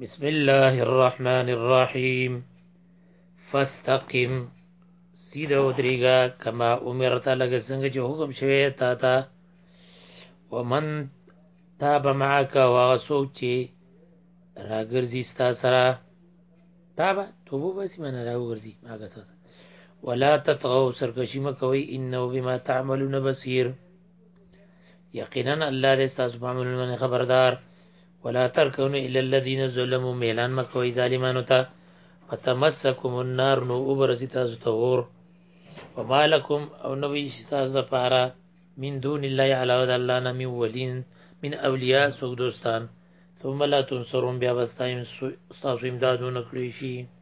بسم الله الرحمن الرحيم فاستقم سیده ودریګا کما امرت لګ څنګه چې حکم شوی تا ته ومن تاب معك وغسوک چې راګرځي ستا سره تاب توبه بس من راوګرځي هغه سره ولا تطغوا سرکشی مکوي انه بما تعملون بصير یقینا الله دې تاسو په عملونو خبردار ولا تركونوا الى الذين ظلموا ميلان مکوي ظالمانو ته فتمسكم النار نو وبرزي تاسو ته اور وما لكم او نبي تاسو لپاره من دون الله على ود الله نه من ولين من اولیاء سوق دوستان ثم لا تنصرون بیا بستایم تاسو امدادونه کړی شي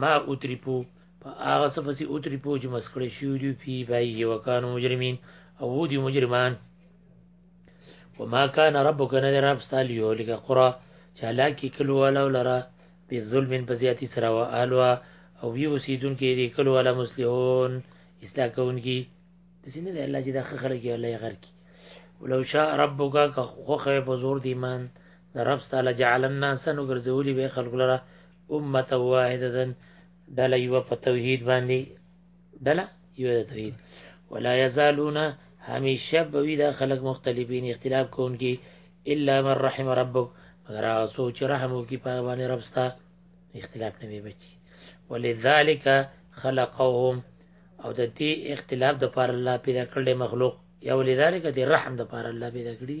ما اترپو په هغه څه پسې اترپو چې مسکړې شوي دي فی پایږي وکانو مجرمین او دي مجرمان وما كان ربك نه رب ستالی یو لکه قرا چې هلاکی کلو والا لرا په ظلم په زیاتی سره او الوا او وی وسیدون کې دي کلو والا مسلمون اصلاح کوونکی د سینې د الله چې د خلک یې الله یې غر کی ولو شاء ربک که خوخه په زور دی ایمان د رب تعالی جعل الناس نو ګرځولي به خلق لره امه واحده ډله یو په توحید باندې ډله یو د توحید ولا یزالون همیشه به وی دا خلک مختلفین اختلاف کوونکي الا من رحم ربک مگر هغه سوچ رحم وکي په باندې رب ستا اختلاف نه وي بچي ولذالک خلقهم او د دې اختلاف د پاره الله پیدا کړل مخلوق یا ولذالک د رحم د پاره الله پیدا کړی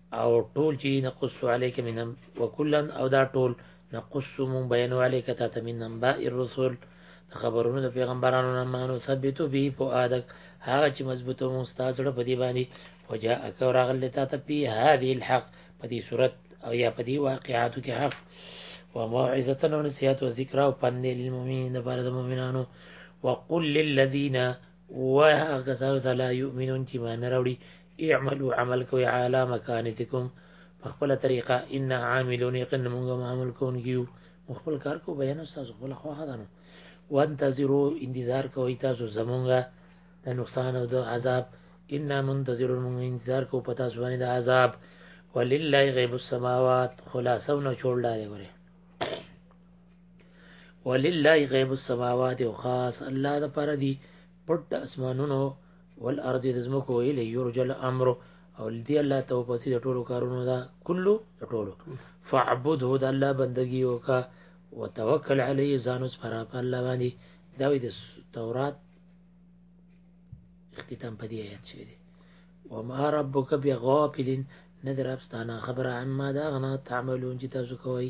او ټول چې نقص عليك منهم وكلا او دا ټول نقص من بيان عليك تات من انباء الرسل خبرونو د پیغمبرانو نه مانو ثبتو به په ادک هغه چې مضبوطه مو استاد سره په دی باندې وجاءك ورغل تا ته په هذه الحق په دې صورت او یا په دې واقعاتو کې حق وموعظه او نصيحت او ذکر او پند للمؤمنین لپاره د مؤمنانو وقل للذین وهغه کسانو ته لا یؤمنون چې مان راوړي اعملو عمل کوي عالا مکانتکم په خپل طریقه ان عاملون یقین موږ عمل کوونکیو خپل کار کو بیان استاد خپل خو غدانو وانتظروا انتظار کوي تاسو زمونږه د نقصان او د عذاب ان منتظرون موږ انتظار کو پتا سونه د عذاب ولله غیب السماوات خلاصو نه جوړ لاره غره ولله غیب السماوات او خاص الله د پر دی پټ اسمانونو والارض د زمکو الی یرجا الامر او دی الله ته پسې د ټولو کارونو دا کلو د ټولو فعبده د الله بندگی وکا وتوکل علی زانوس پر الله باندې دا وی د تورات اختتام په دې آیات شوی دی وما ربک بغافل ندرب ستانه خبره عما دا غنا تعملون چې تاسو کوئ